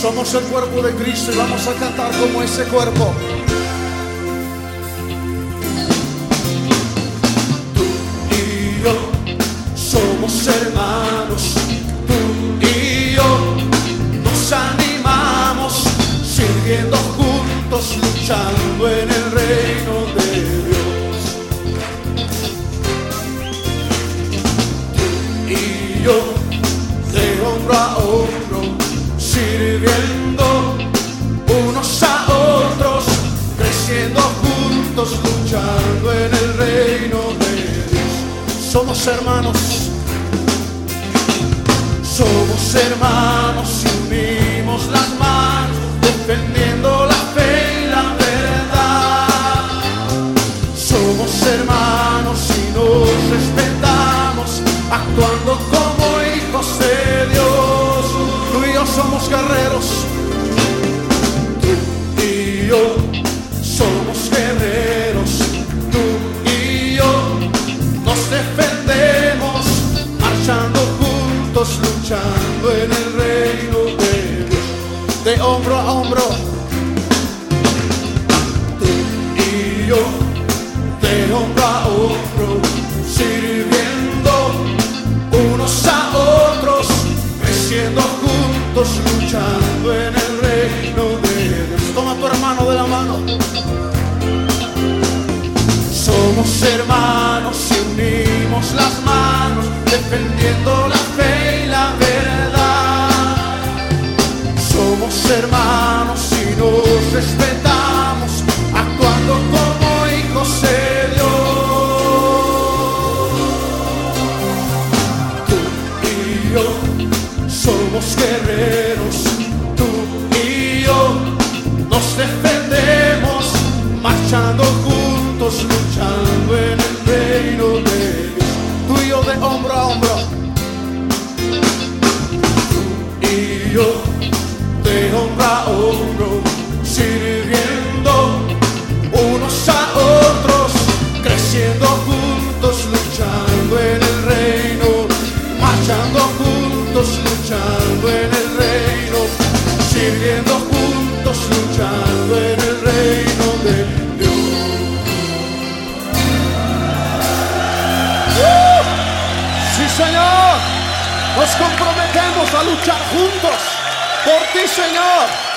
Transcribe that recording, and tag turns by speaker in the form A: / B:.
A: Somos el cuerpo de Cristo y vamos a cantar como ese cuerpo. Tú y yo somos hermanos. Tú y yo nos animamos, sirviendo juntos, luchando en el reino de Dios. Tú y yo de hombro a sirviendo unos a otros, creciendo juntos, luchando en el reino de Dios. Somos hermanos, somos hermanos y unimos las manos, defendiendo la fe y la verdad. Somos hermanos somos guerreros. Tú y yo somos guerreros. Tú y yo nos defendemos, marchando juntos, luchando en el reino de Dios. De hombro a hombro. Tú y yo de hombro a hombro, luchando en el reino de Dios. Toma tu hermano de la mano. Somos hermanos y unimos las manos, defendiendo la fe y la verdad. Somos hermanos y nos respetamos, somos guerreros, tú y yo nos defendemos, marchando juntos, luchando en el reino de Dios. Tú y yo de hombro a hombro. y yo de hombro a hombro, sirviendo unos a otros, creciendo juntos, luchando en el reino, marchando juntos, luchando en el reino de Dios. Sí, Señor. Nos comprometemos a luchar juntos por ti, Señor.